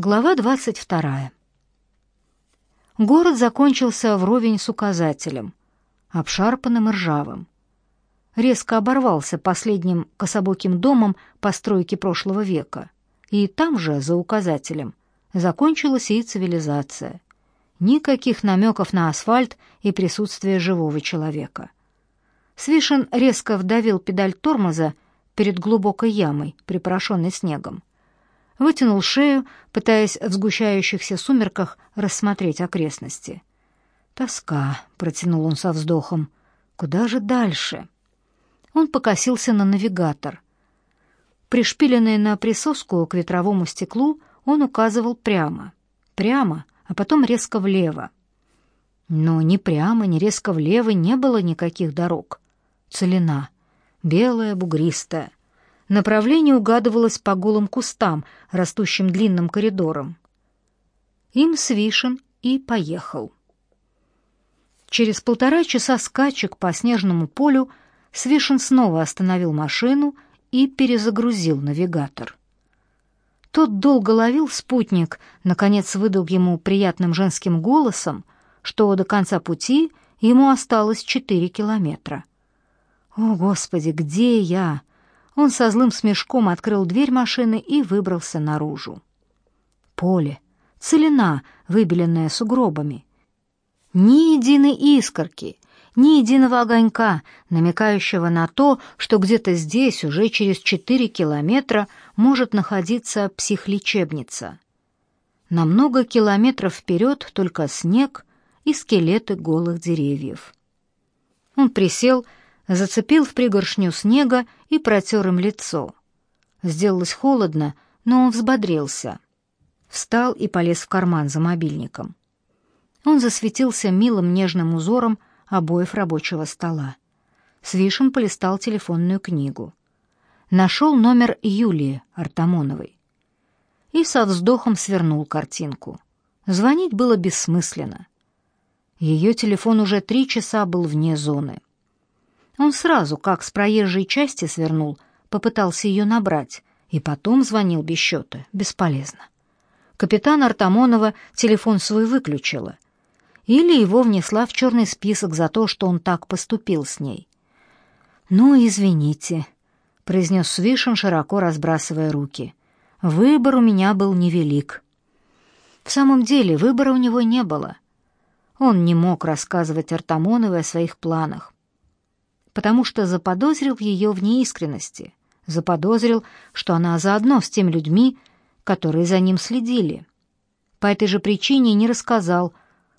Глава 22. Город закончился вровень с указателем, обшарпанным и ржавым. Резко оборвался последним кособоким домом постройки прошлого века, и там же, за указателем, закончилась и цивилизация. Никаких намеков на асфальт и присутствие живого человека. Свишин резко вдавил педаль тормоза перед глубокой ямой, припорошенной снегом вытянул шею, пытаясь в сгущающихся сумерках рассмотреть окрестности. «Тоска», — протянул он со вздохом. «Куда же дальше?» Он покосился на навигатор. Пришпиленный на присоску к ветровому стеклу, он указывал прямо. Прямо, а потом резко влево. Но ни прямо, ни резко влево не было никаких дорог. Целина, белая, бугристая. Направление угадывалось по голым кустам, растущим длинным коридором. Им свишен и поехал. Через полтора часа скачек по снежному полю Свишин снова остановил машину и перезагрузил навигатор. Тот долго ловил спутник, наконец выдал ему приятным женским голосом, что до конца пути ему осталось четыре километра. «О, Господи, где я?» Он со злым смешком открыл дверь машины и выбрался наружу. Поле, целина, выбеленная сугробами. Ни единой искорки, ни единого огонька, намекающего на то, что где-то здесь, уже через четыре километра, может находиться психлечебница. На много километров вперед только снег и скелеты голых деревьев. Он присел зацепил в пригоршню снега и протер им лицо. Сделалось холодно, но он взбодрился. Встал и полез в карман за мобильником. Он засветился милым нежным узором обоев рабочего стола. Свишин полистал телефонную книгу. Нашел номер Юлии Артамоновой. И со вздохом свернул картинку. Звонить было бессмысленно. Ее телефон уже три часа был вне зоны. Он сразу, как с проезжей части свернул, попытался ее набрать, и потом звонил без счета. Бесполезно. Капитан Артамонова телефон свой выключила. Или его внесла в черный список за то, что он так поступил с ней. «Ну, извините», — произнес Свишин, широко разбрасывая руки. «Выбор у меня был невелик». В самом деле выбора у него не было. Он не мог рассказывать Артамоновой о своих планах потому что заподозрил ее в неискренности, заподозрил, что она заодно с теми людьми, которые за ним следили. По этой же причине не рассказал,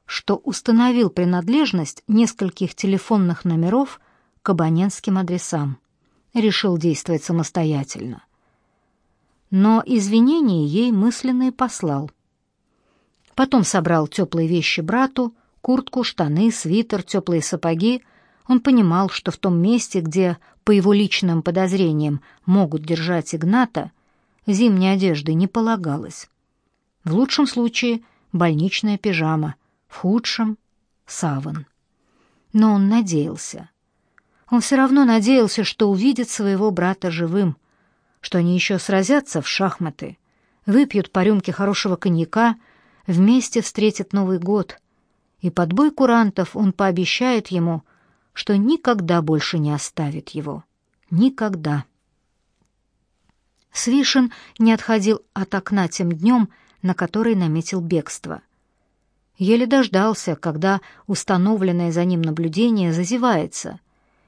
что установил принадлежность нескольких телефонных номеров к абонентским адресам. Решил действовать самостоятельно. Но извинения ей мысленные послал. Потом собрал теплые вещи брату, куртку, штаны, свитер, теплые сапоги, он понимал, что в том месте, где, по его личным подозрениям, могут держать Игната, зимней одежды не полагалось. В лучшем случае больничная пижама, в худшем — саван. Но он надеялся. Он все равно надеялся, что увидит своего брата живым, что они еще сразятся в шахматы, выпьют по рюмке хорошего коньяка, вместе встретят Новый год, и под бой курантов он пообещает ему — что никогда больше не оставит его. Никогда. Свишин не отходил от окна тем днем, на который наметил бегство. Еле дождался, когда установленное за ним наблюдение зазевается,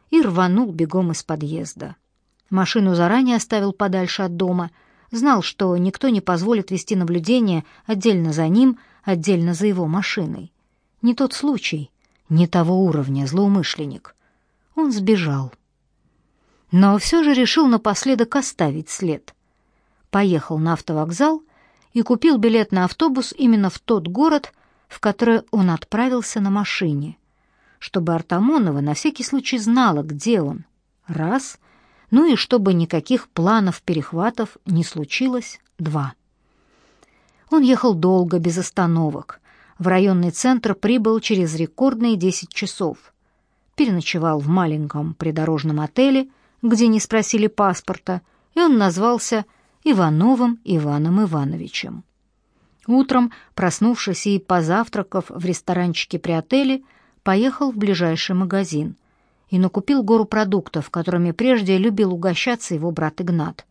и рванул бегом из подъезда. Машину заранее оставил подальше от дома, знал, что никто не позволит вести наблюдение отдельно за ним, отдельно за его машиной. Не тот случай, не того уровня злоумышленник. Он сбежал. Но все же решил напоследок оставить след. Поехал на автовокзал и купил билет на автобус именно в тот город, в который он отправился на машине, чтобы Артамонова на всякий случай знала, где он. Раз. Ну и чтобы никаких планов перехватов не случилось. Два. Он ехал долго, без остановок, в районный центр прибыл через рекордные 10 часов. Переночевал в маленьком придорожном отеле, где не спросили паспорта, и он назвался Ивановым Иваном Ивановичем. Утром, проснувшись и позавтракав в ресторанчике при отеле, поехал в ближайший магазин и накупил гору продуктов, которыми прежде любил угощаться его брат Игнат.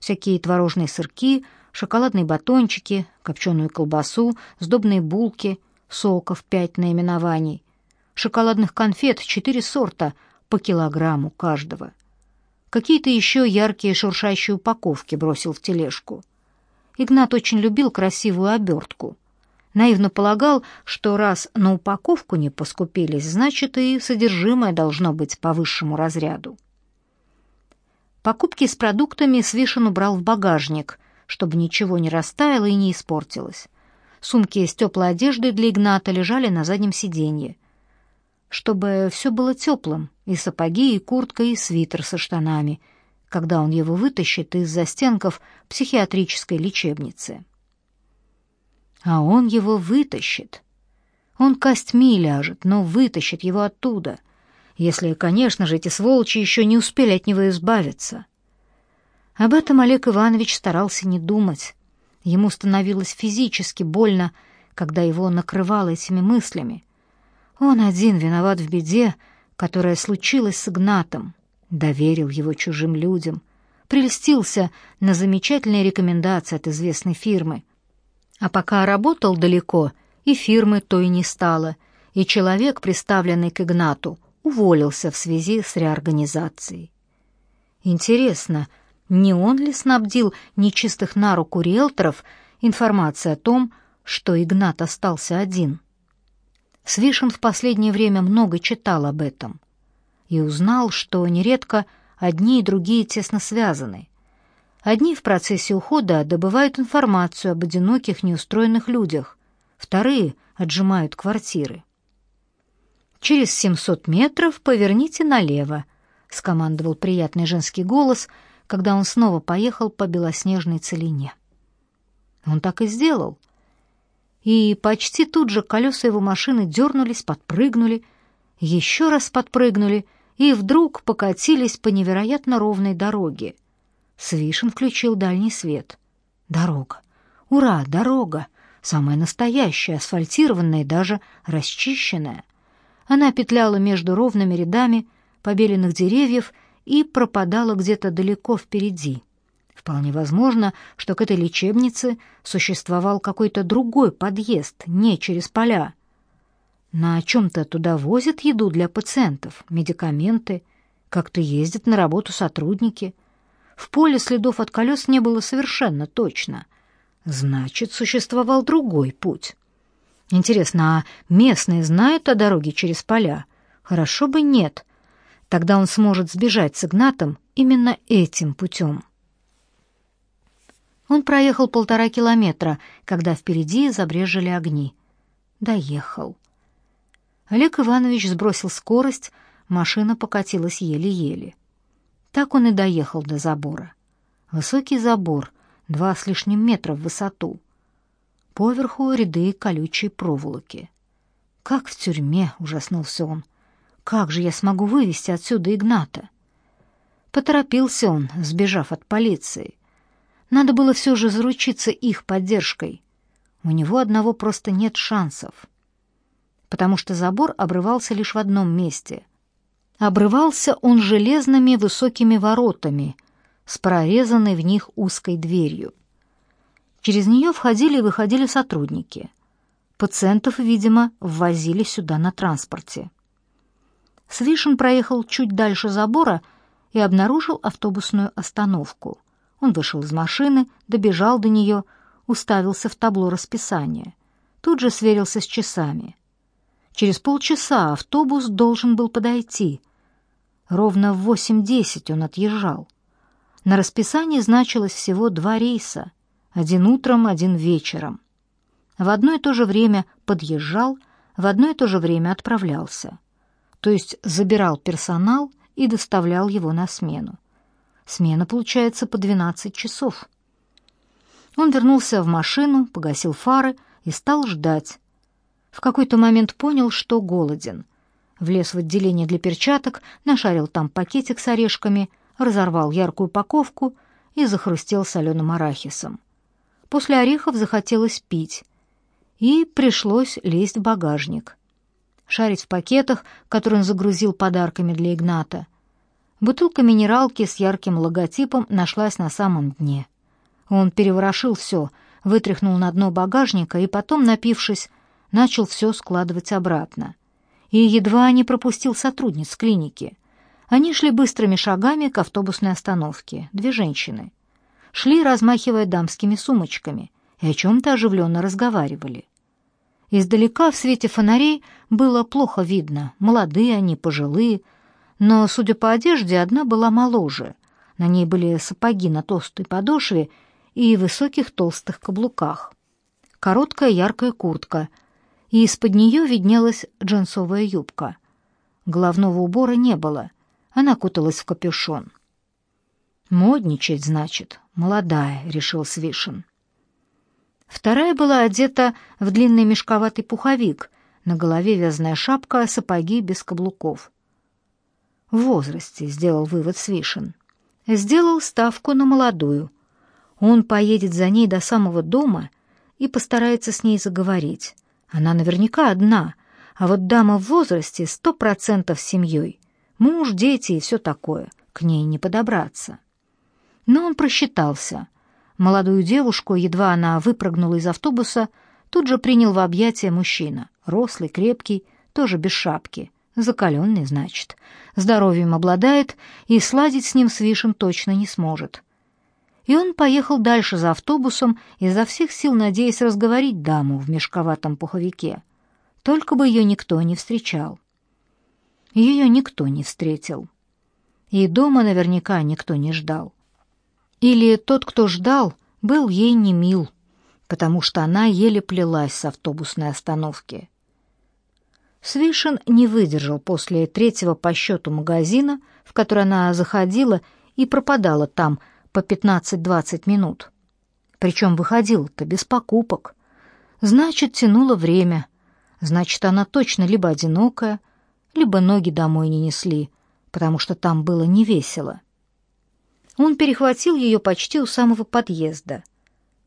Всякие творожные сырки, шоколадные батончики, копченую колбасу, сдобные булки, соков пять наименований, шоколадных конфет четыре сорта по килограмму каждого. Какие-то еще яркие шуршащие упаковки бросил в тележку. Игнат очень любил красивую обертку. Наивно полагал, что раз на упаковку не поскупились, значит и содержимое должно быть по высшему разряду. Покупки с продуктами Свишин убрал в багажник, чтобы ничего не растаяло и не испортилось. Сумки с теплой одеждой для Игната лежали на заднем сиденье. Чтобы все было теплым, и сапоги, и куртка, и свитер со штанами, когда он его вытащит из застенков психиатрической лечебницы. А он его вытащит. Он костьми ляжет, но вытащит его оттуда, если, конечно же, эти сволочи еще не успели от него избавиться. Об этом Олег Иванович старался не думать. Ему становилось физически больно, когда его накрывало этими мыслями. Он один виноват в беде, которая случилась с Игнатом, доверил его чужим людям, прельстился на замечательные рекомендации от известной фирмы — а пока работал далеко, и фирмы той не стало, и человек, приставленный к Игнату, уволился в связи с реорганизацией. Интересно, не он ли снабдил нечистых на руку риэлторов информацией о том, что Игнат остался один? Свишин в последнее время много читал об этом и узнал, что нередко одни и другие тесно связаны, Одни в процессе ухода добывают информацию об одиноких неустроенных людях, вторые отжимают квартиры. «Через 700 метров поверните налево», — скомандовал приятный женский голос, когда он снова поехал по белоснежной целине. Он так и сделал. И почти тут же колеса его машины дернулись, подпрыгнули, еще раз подпрыгнули и вдруг покатились по невероятно ровной дороге. Свишин включил дальний свет. Дорога. Ура, дорога! Самая настоящая, асфальтированная даже расчищенная. Она петляла между ровными рядами побеленных деревьев и пропадала где-то далеко впереди. Вполне возможно, что к этой лечебнице существовал какой-то другой подъезд, не через поля. На чем-то туда возят еду для пациентов, медикаменты, как-то ездят на работу сотрудники. В поле следов от колес не было совершенно точно. Значит, существовал другой путь. Интересно, а местные знают о дороге через поля? Хорошо бы нет. Тогда он сможет сбежать с Игнатом именно этим путем. Он проехал полтора километра, когда впереди забрежили огни. Доехал. Олег Иванович сбросил скорость, машина покатилась еле-еле. Так он и доехал до забора. Высокий забор, два с лишним метра в высоту. Поверху ряды колючей проволоки. «Как в тюрьме!» — ужаснулся он. «Как же я смогу вывести отсюда Игната?» Поторопился он, сбежав от полиции. Надо было все же заручиться их поддержкой. У него одного просто нет шансов. Потому что забор обрывался лишь в одном месте — Обрывался он железными высокими воротами с прорезанной в них узкой дверью. Через нее входили и выходили сотрудники. Пациентов, видимо, ввозили сюда на транспорте. Свишин проехал чуть дальше забора и обнаружил автобусную остановку. Он вышел из машины, добежал до нее, уставился в табло расписания. Тут же сверился с часами. Через полчаса автобус должен был подойти — Ровно в 8.10 он отъезжал. На расписании значилось всего два рейса, один утром, один вечером. В одно и то же время подъезжал, в одно и то же время отправлялся. То есть забирал персонал и доставлял его на смену. Смена получается по 12 часов. Он вернулся в машину, погасил фары и стал ждать. В какой-то момент понял, что голоден влез в отделение для перчаток, нашарил там пакетик с орешками, разорвал яркую упаковку и захрустел соленым арахисом. После орехов захотелось пить, и пришлось лезть в багажник. Шарить в пакетах, которые он загрузил подарками для Игната. Бутылка минералки с ярким логотипом нашлась на самом дне. Он переворошил все, вытряхнул на дно багажника и потом, напившись, начал все складывать обратно. И едва не пропустил сотрудниц клиники. Они шли быстрыми шагами к автобусной остановке, две женщины шли, размахивая дамскими сумочками, и о чем-то оживленно разговаривали. Издалека в свете фонарей было плохо видно, молодые они, пожилые, но, судя по одежде, одна была моложе. На ней были сапоги на толстой подошве и высоких толстых каблуках. Короткая яркая куртка, и из-под нее виднелась джинсовая юбка. Головного убора не было, она куталась в капюшон. «Модничать, значит», молодая», — решил Свишин. Вторая была одета в длинный мешковатый пуховик, на голове вязаная шапка, сапоги без каблуков. В возрасте, сделал вывод Свишин. Сделал ставку на молодую. Он поедет за ней до самого дома и постарается с ней заговорить. Она наверняка одна, а вот дама в возрасте сто процентов с семьей. Муж, дети и все такое. К ней не подобраться. Но он просчитался. Молодую девушку, едва она выпрыгнула из автобуса, тут же принял в объятия мужчина. Рослый, крепкий, тоже без шапки. Закаленный, значит. Здоровьем обладает, и сладить с ним Свишин точно не сможет. И он поехал дальше за автобусом, изо всех сил надеясь разговорить даму в мешковатом пуховике. Только бы ее никто не встречал. Ее никто не встретил. И дома наверняка никто не ждал. Или тот, кто ждал, был ей не мил, потому что она еле плелась с автобусной остановки. Свишин не выдержал после третьего по счету магазина, в который она заходила и пропадала там по 15-20 минут. Причем выходила-то без покупок. Значит, тянуло время. Значит, она точно либо одинокая, либо ноги домой не несли, потому что там было невесело. Он перехватил ее почти у самого подъезда.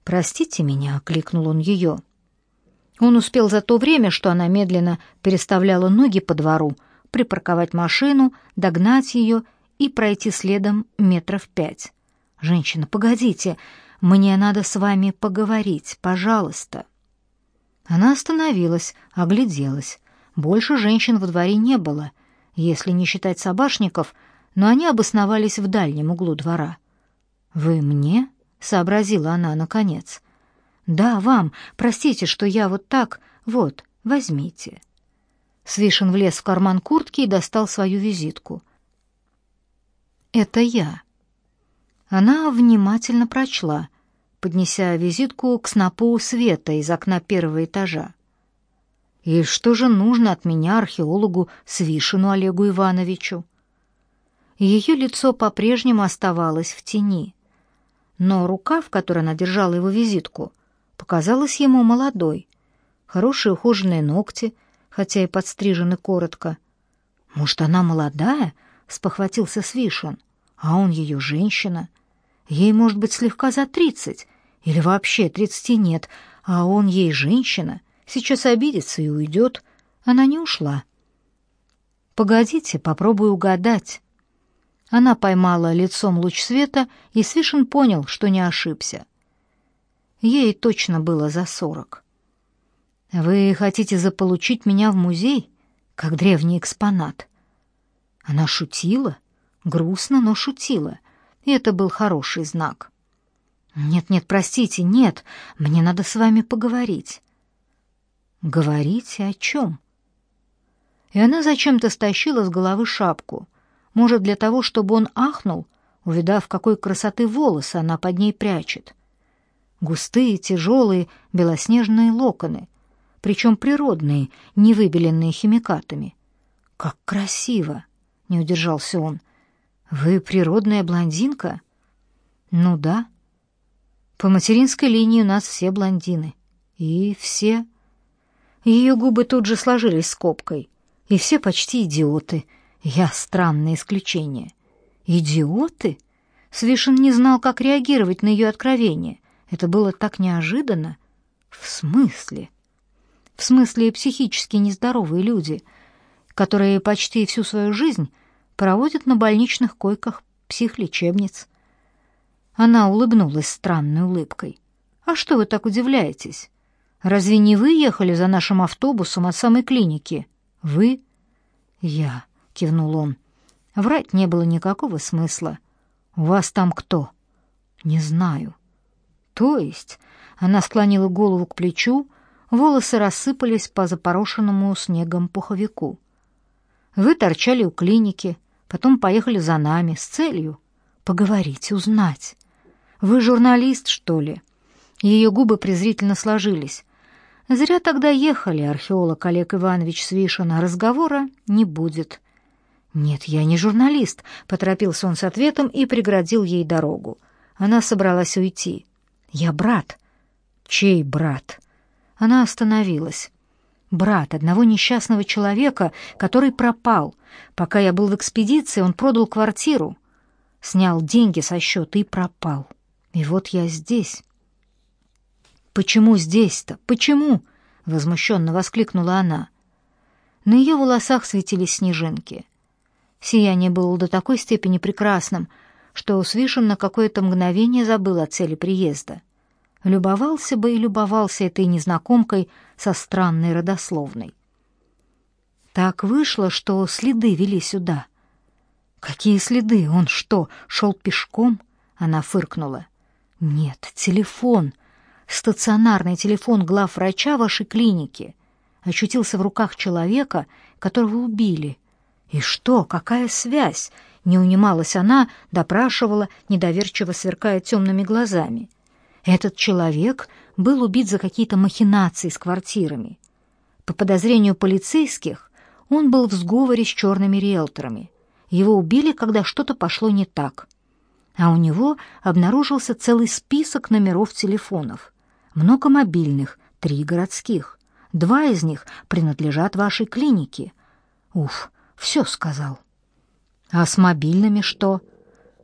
«Простите меня», — окликнул он ее. Он успел за то время, что она медленно переставляла ноги по двору, припарковать машину, догнать ее и пройти следом метров пять. «Женщина, погодите, мне надо с вами поговорить, пожалуйста». Она остановилась, огляделась. Больше женщин во дворе не было. Если не считать собашников, но они обосновались в дальнем углу двора. «Вы мне?» — сообразила она наконец. «Да, вам. Простите, что я вот так. Вот, возьмите». Свишин влез в карман куртки и достал свою визитку. «Это я». Она внимательно прочла, поднеся визитку к снопу света из окна первого этажа. «И что же нужно от меня археологу Свишину Олегу Ивановичу?» Ее лицо по-прежнему оставалось в тени. Но рука, в которой она держала его визитку, показалась ему молодой. Хорошие ухоженные ногти, хотя и подстрижены коротко. «Может, она молодая?» — спохватился Свишин. «А он ее женщина. Ей, может быть, слегка за тридцать, или вообще тридцати нет, а он ей женщина. Сейчас обидится и уйдет. Она не ушла». «Погодите, попробую угадать». Она поймала лицом луч света, и Свишин понял, что не ошибся. Ей точно было за сорок. «Вы хотите заполучить меня в музей, как древний экспонат?» Она шутила, грустно, но шутила, и это был хороший знак. «Нет-нет, простите, нет, мне надо с вами поговорить». «Говорите о чем?» И она зачем-то стащила с головы шапку — может, для того, чтобы он ахнул, увидав, какой красоты волосы она под ней прячет. Густые, тяжелые, белоснежные локоны, причем природные, не выбеленные химикатами. «Как красиво!» — не удержался он. «Вы природная блондинка?» «Ну да. По материнской линии у нас все блондины. И все...» Ее губы тут же сложились скобкой. «И все почти идиоты», я странное исключение. Идиоты? Свишин не знал, как реагировать на ее откровение. Это было так неожиданно. В смысле? В смысле психически нездоровые люди, которые почти всю свою жизнь проводят на больничных койках психлечебниц. Она улыбнулась странной улыбкой. «А что вы так удивляетесь? Разве не вы ехали за нашим автобусом от самой клиники? Вы?» «Я», — кивнул он. Врать не было никакого смысла. «У вас там кто?» «Не знаю». «То есть?» — она склонила голову к плечу, волосы рассыпались по запорошенному снегом пуховику. «Вы торчали у клиники, потом поехали за нами с целью поговорить, узнать. Вы журналист, что ли?» Ее губы презрительно сложились. «Зря тогда ехали, археолог Олег Иванович Свишин, разговора не будет». «Нет, я не журналист», — поторопился он с ответом и преградил ей дорогу. Она собралась уйти. «Я брат». «Чей брат?» Она остановилась. «Брат одного несчастного человека, который пропал. Пока я был в экспедиции, он продал квартиру, снял деньги со счета и пропал. И вот я здесь». «Почему здесь-то? Почему?» — возмущенно воскликнула она. На ее волосах светились снежинки. Сияние было до такой степени прекрасным, что Свишин на какое-то мгновение забыл о цели приезда. Любовался бы и любовался этой незнакомкой со странной родословной. Так вышло, что следы вели сюда. Какие следы? Он что, шел пешком? Она фыркнула. Нет, телефон. Стационарный телефон главврача вашей клиники очутился в руках человека, которого убили и что, какая связь? Не унималась она, допрашивала, недоверчиво сверкая темными глазами. Этот человек был убит за какие-то махинации с квартирами. По подозрению полицейских, он был в сговоре с черными риэлторами. Его убили, когда что-то пошло не так. А у него обнаружился целый список номеров телефонов. Много мобильных, три городских. Два из них принадлежат вашей клинике. Уф, все сказал. А с мобильными что?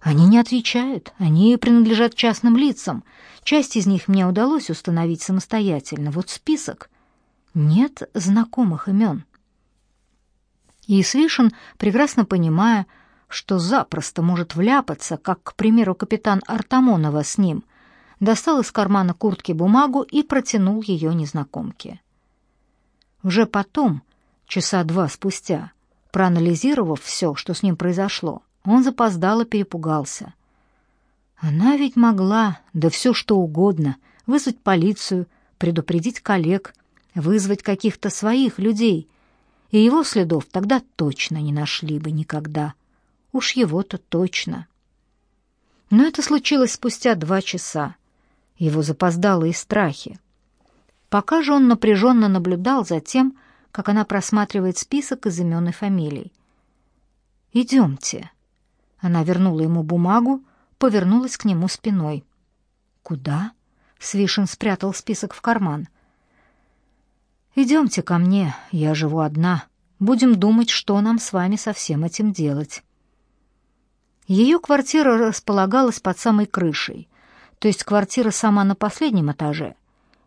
Они не отвечают, они принадлежат частным лицам. Часть из них мне удалось установить самостоятельно. Вот список. Нет знакомых имен. И Свишин, прекрасно понимая, что запросто может вляпаться, как, к примеру, капитан Артамонова с ним, достал из кармана куртки бумагу и протянул ее незнакомке. Уже потом, часа два спустя, Проанализировав все, что с ним произошло, он запоздало перепугался. Она ведь могла, да все что угодно, вызвать полицию, предупредить коллег, вызвать каких-то своих людей, и его следов тогда точно не нашли бы никогда. Уж его-то точно. Но это случилось спустя два часа. Его запоздалые страхи. Пока же он напряженно наблюдал за тем, как она просматривает список из имен и фамилий. «Идемте». Она вернула ему бумагу, повернулась к нему спиной. «Куда?» — Свишин спрятал список в карман. «Идемте ко мне, я живу одна. Будем думать, что нам с вами со всем этим делать». Ее квартира располагалась под самой крышей, то есть квартира сама на последнем этаже,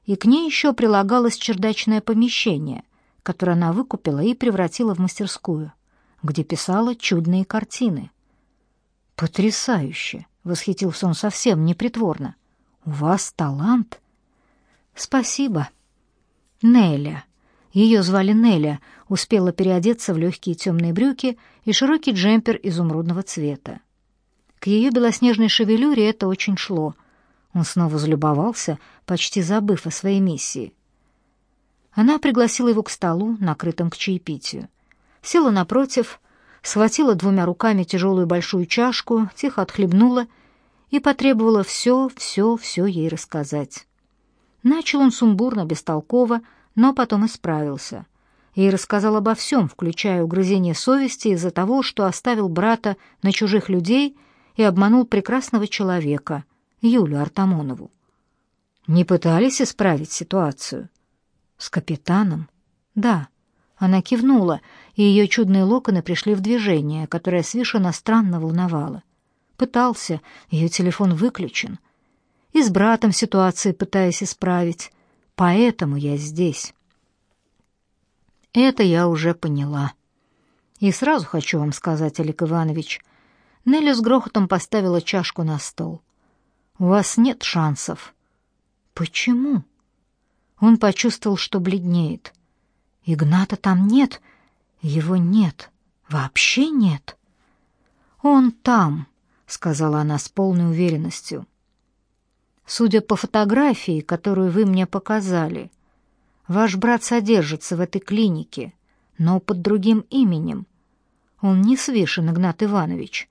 и к ней еще прилагалось чердачное помещение — которое она выкупила и превратила в мастерскую, где писала чудные картины. «Потрясающе!» — восхитился он совсем непритворно. «У вас талант?» «Спасибо». Неля. Ее звали Неля, успела переодеться в легкие темные брюки и широкий джемпер изумрудного цвета. К ее белоснежной шевелюре это очень шло. Он снова залюбовался, почти забыв о своей миссии — она пригласила его к столу, накрытым к чаепитию. Села напротив, схватила двумя руками тяжелую большую чашку, тихо отхлебнула и потребовала все, все, все ей рассказать. Начал он сумбурно, бестолково, но потом исправился. И рассказал обо всем, включая угрызение совести из-за того, что оставил брата на чужих людей и обманул прекрасного человека, Юлю Артамонову. Не пытались исправить ситуацию. С капитаном? Да. Она кивнула, и ее чудные локоны пришли в движение, которое Свишина странно волновало. Пытался, ее телефон выключен. и с братом ситуации пытаясь исправить. Поэтому я здесь. Это я уже поняла. И сразу хочу вам сказать, Олег Иванович, Нелли с грохотом поставила чашку на стол. У вас нет шансов. Почему? Он почувствовал, что бледнеет. Игната там нет, его нет, вообще нет. Он там, сказала она с полной уверенностью. Судя по фотографии, которую вы мне показали, ваш брат содержится в этой клинике, но под другим именем. Он не Свишин Игнат Иванович.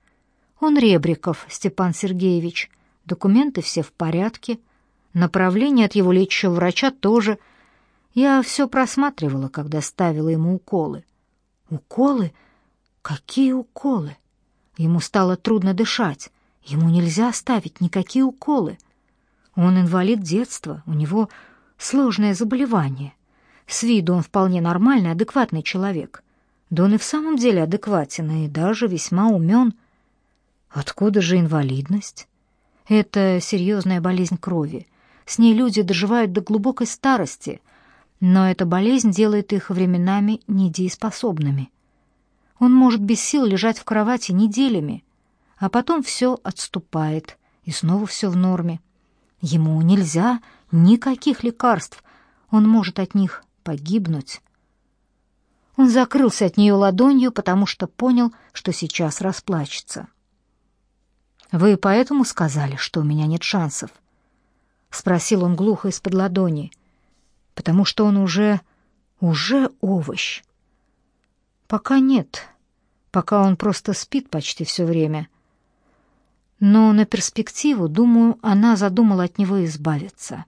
Он Ребриков Степан Сергеевич. Документы все в порядке. Направление от его лечащего врача тоже. Я все просматривала, когда ставила ему уколы. Уколы? Какие уколы? Ему стало трудно дышать. Ему нельзя ставить никакие уколы. Он инвалид детства, у него сложное заболевание. С виду он вполне нормальный, адекватный человек. Да он и в самом деле адекватен и даже весьма умен. Откуда же инвалидность? Это серьезная болезнь крови. С ней люди доживают до глубокой старости, но эта болезнь делает их временами недееспособными. Он может без сил лежать в кровати неделями, а потом все отступает, и снова все в норме. Ему нельзя никаких лекарств, он может от них погибнуть. Он закрылся от нее ладонью, потому что понял, что сейчас расплачется. «Вы поэтому сказали, что у меня нет шансов?» — спросил он глухо из-под ладони. «Потому что он уже... уже овощ». «Пока нет. Пока он просто спит почти все время. Но на перспективу, думаю, она задумала от него избавиться.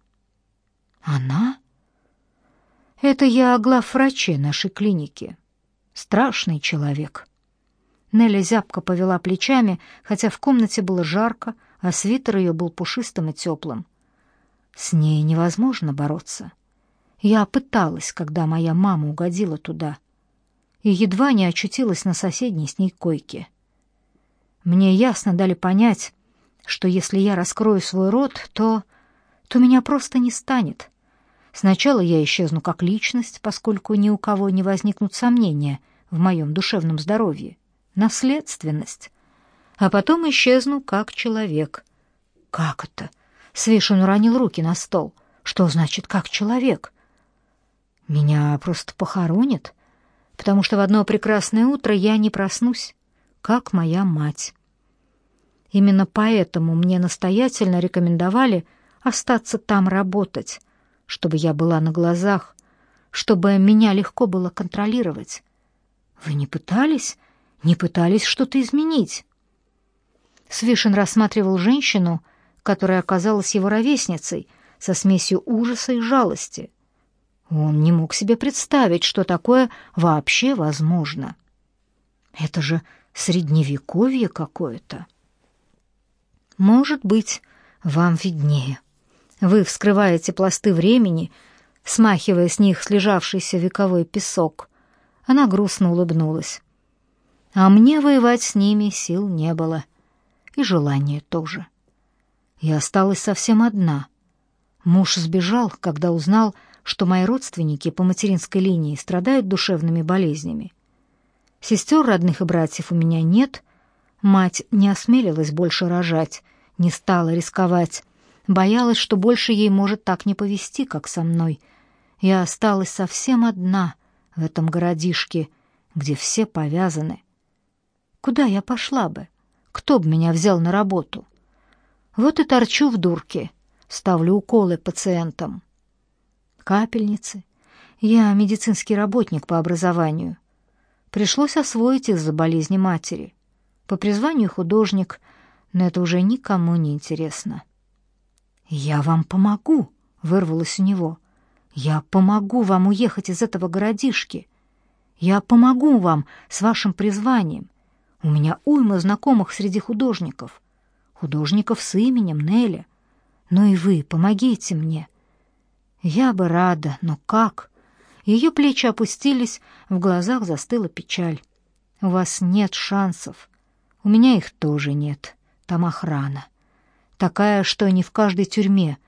Она? Это я главвраче нашей клиники. Страшный человек. Нелли зябко повела плечами, хотя в комнате было жарко, а свитер ее был пушистым и теплым. С ней невозможно бороться. Я пыталась, когда моя мама угодила туда, и едва не очутилась на соседней с ней койке. Мне ясно дали понять, что если я раскрою свой рот, то... то меня просто не станет. Сначала я исчезну как личность, поскольку ни у кого не возникнут сомнения в моем душевном здоровье. Наследственность. А потом исчезну как человек. Как это? Свешин уронил руки на стол. Что значит «как человек»? Меня просто похоронят, потому что в одно прекрасное утро я не проснусь, как моя мать. Именно поэтому мне настоятельно рекомендовали остаться там работать, чтобы я была на глазах, чтобы меня легко было контролировать. Вы не пытались? Не пытались что-то изменить? Свишин рассматривал женщину, которая оказалась его ровесницей, со смесью ужаса и жалости. Он не мог себе представить, что такое вообще возможно. Это же средневековье какое-то. Может быть, вам виднее. Вы вскрываете пласты времени, смахивая с них слежавшийся вековой песок. Она грустно улыбнулась. А мне воевать с ними сил не было. И желания тоже. Я осталась совсем одна. Муж сбежал, когда узнал, что мои родственники по материнской линии страдают душевными болезнями. Сестер родных и братьев у меня нет, Мать не осмелилась больше рожать, не стала рисковать. Боялась, что больше ей может так не повести, как со мной. Я осталась совсем одна в этом городишке, где все повязаны. Куда я пошла бы? Кто бы меня взял на работу? Вот и торчу в дурке, ставлю уколы пациентам. Капельницы. Я медицинский работник по образованию. Пришлось освоить из-за болезни матери. По призванию художник, но это уже никому не интересно. «Я вам помогу», — вырвалось у него. «Я помогу вам уехать из этого городишки. Я помогу вам с вашим призванием. У меня уйма знакомых среди художников. Художников с именем Неля. Но и вы помогите мне». «Я бы рада, но как?» Ее плечи опустились, в глазах застыла печаль. «У вас нет шансов. У меня их тоже нет. Там охрана. такая, что не в каждой тюрьме.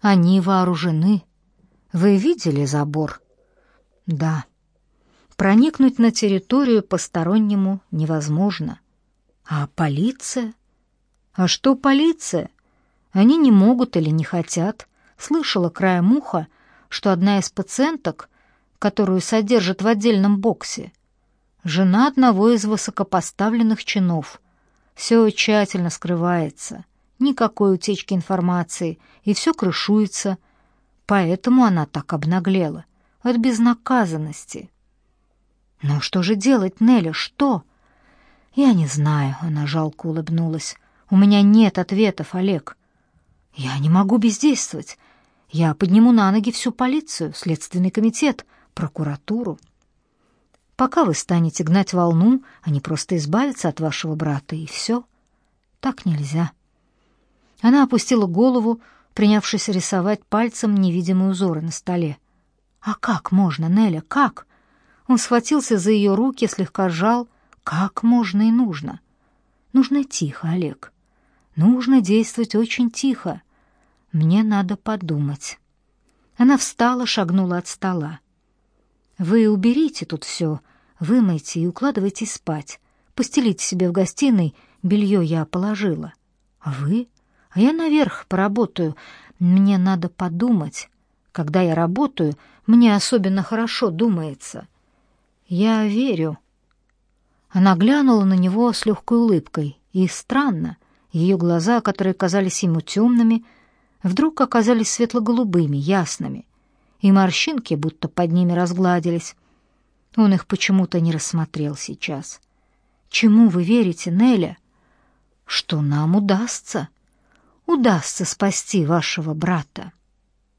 Они вооружены. Вы видели забор? Да. Проникнуть на территорию постороннему невозможно. А полиция? А что полиция? Они не могут или не хотят. Слышала краем уха, что одна из пациенток, которую содержат в отдельном боксе, жена одного из высокопоставленных чинов. Все тщательно скрывается, никакой утечки информации, и все крышуется. Поэтому она так обнаглела, от безнаказанности. Но что же делать, Нелли, что? Я не знаю, она жалко улыбнулась. У меня нет ответов, Олег. Я не могу бездействовать. Я подниму на ноги всю полицию, следственный комитет, прокуратуру. Пока вы станете гнать волну, они просто избавятся от вашего брата, и все. Так нельзя. Она опустила голову, принявшись рисовать пальцем невидимые узоры на столе. «А как можно, Неля, как?» Он схватился за ее руки, слегка сжал. «Как можно и нужно?» «Нужно тихо, Олег. Нужно действовать очень тихо. Мне надо подумать». Она встала, шагнула от стола. Вы уберите тут все, вымойте и укладывайте спать. Постелите себе в гостиной, белье я положила. А вы? А я наверх поработаю. Мне надо подумать. Когда я работаю, мне особенно хорошо думается. Я верю. Она глянула на него с легкой улыбкой, и странно, ее глаза, которые казались ему темными, вдруг оказались светло-голубыми, ясными и морщинки будто под ними разгладились. Он их почему-то не рассмотрел сейчас. «Чему вы верите, Неля?» «Что нам удастся? Удастся спасти вашего брата».